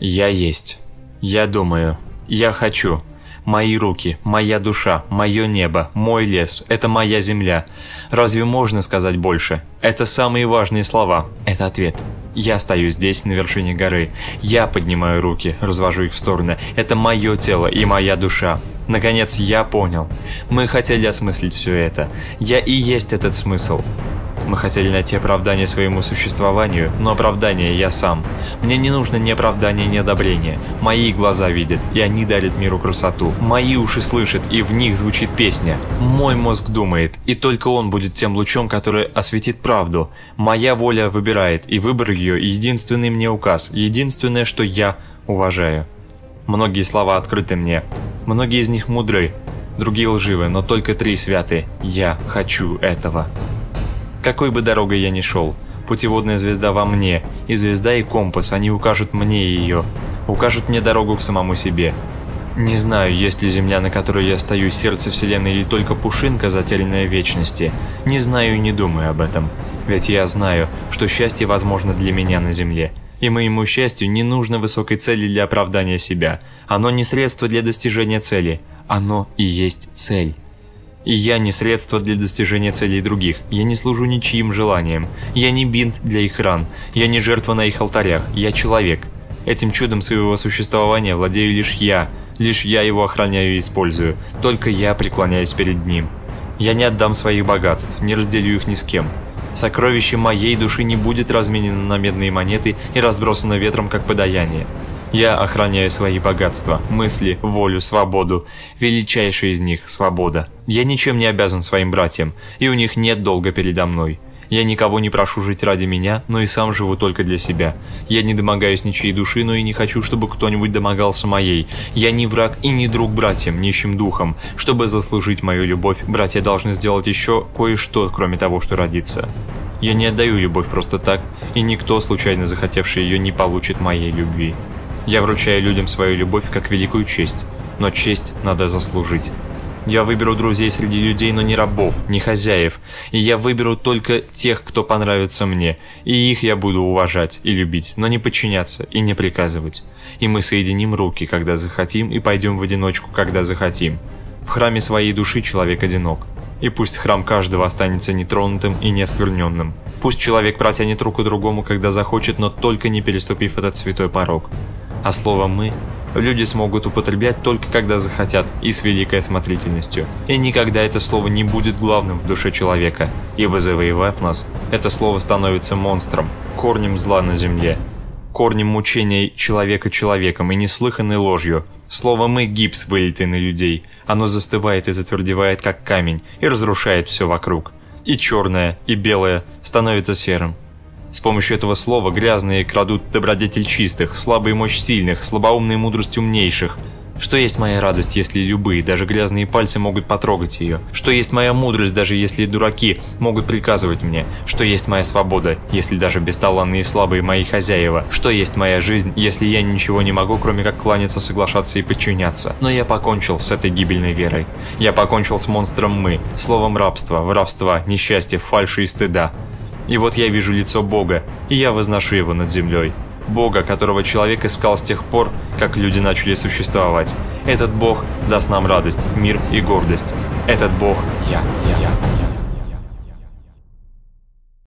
Я есть. Я думаю. Я хочу. Мои руки, моя душа, мое небо, мой лес – это моя земля. Разве можно сказать больше? Это самые важные слова. Это ответ. Я стою здесь, на вершине горы. Я поднимаю руки, развожу их в стороны. Это мое тело и моя душа. Наконец, я понял. Мы хотели осмыслить все это. Я и есть этот смысл. Мы хотели найти оправдание своему существованию, но оправдание я сам. Мне не нужно ни оправдания, ни одобрения. Мои глаза видят, и они дарят миру красоту. Мои уши слышат, и в них звучит песня. Мой мозг думает, и только он будет тем лучом, который осветит правду. Моя воля выбирает, и выбор ее единственный мне указ, единственное, что я уважаю. Многие слова открыты мне. Многие из них мудры, другие лживы, но только три святы. Я хочу этого. Какой бы дорогой я ни шел, путеводная звезда во мне, и звезда и компас, они укажут мне ее, укажут мне дорогу к самому себе. Не знаю, есть ли земля, на которой я стою, сердце вселенной, или только пушинка, затерянная в вечности. Не знаю и не думаю об этом. Ведь я знаю, что счастье возможно для меня на земле. И моему счастью не нужно высокой цели для оправдания себя. Оно не средство для достижения цели. Оно и есть цель. И я не средство для достижения целей других. Я не служу ничьим желаниям. Я не бинт для их ран. Я не жертва на их алтарях. Я человек. Этим чудом своего существования владею лишь я. Лишь я его охраняю и использую. Только я преклоняюсь перед ним. Я не отдам своих богатств, не разделю их ни с кем. Сокровище моей души не будет разменено на медные монеты и разбросано ветром, как подаяние. Я охраняю свои богатства, мысли, волю, свободу. Величайшая из них – свобода. Я ничем не обязан своим братьям, и у них нет долга передо мной. Я никого не прошу жить ради меня, но и сам живу только для себя. Я не домогаюсь ничьей души, но и не хочу, чтобы кто-нибудь домогался моей. Я не враг и не друг братьям, нищим духом. Чтобы заслужить мою любовь, братья должны сделать еще кое-что, кроме того, что родиться. Я не отдаю любовь просто так, и никто, случайно захотевший ее, не получит моей любви. Я вручаю людям свою любовь как великую честь, но честь надо заслужить. Я выберу друзей среди людей, но не рабов, не хозяев, и я выберу только тех, кто понравится мне, и их я буду уважать и любить, но не подчиняться и не приказывать. И мы соединим руки, когда захотим, и пойдем в одиночку, когда захотим. В храме своей души человек одинок. И пусть храм каждого останется нетронутым и неоскверненным. Пусть человек протянет руку другому, когда захочет, но только не переступив этот святой порог а слово «мы» люди смогут употреблять только когда захотят и с великой осмотрительностью. И никогда это слово не будет главным в душе человека, ибо завоевав нас, это слово становится монстром, корнем зла на земле, корнем мучений человека человеком и неслыханной ложью. Слово «мы» — гипс, вылитый на людей. Оно застывает и затвердевает, как камень, и разрушает все вокруг. И черное, и белое становится серым. С помощью этого слова грязные крадут добродетель чистых, слабые мощь сильных, слабоумные мудрость умнейших. Что есть моя радость, если любые, даже грязные пальцы могут потрогать ее? Что есть моя мудрость, даже если дураки могут приказывать мне? Что есть моя свобода, если даже бесталанные и слабые мои хозяева? Что есть моя жизнь, если я ничего не могу, кроме как кланяться, соглашаться и подчиняться? Но я покончил с этой гибельной верой. Я покончил с монстром «мы», словом рабства, воровства, несчастья, фальши и стыда. И вот я вижу лицо Бога, и я возношу его над землей. Бога, которого человек искал с тех пор, как люди начали существовать. Этот Бог даст нам радость, мир и гордость. Этот Бог – я, я, я.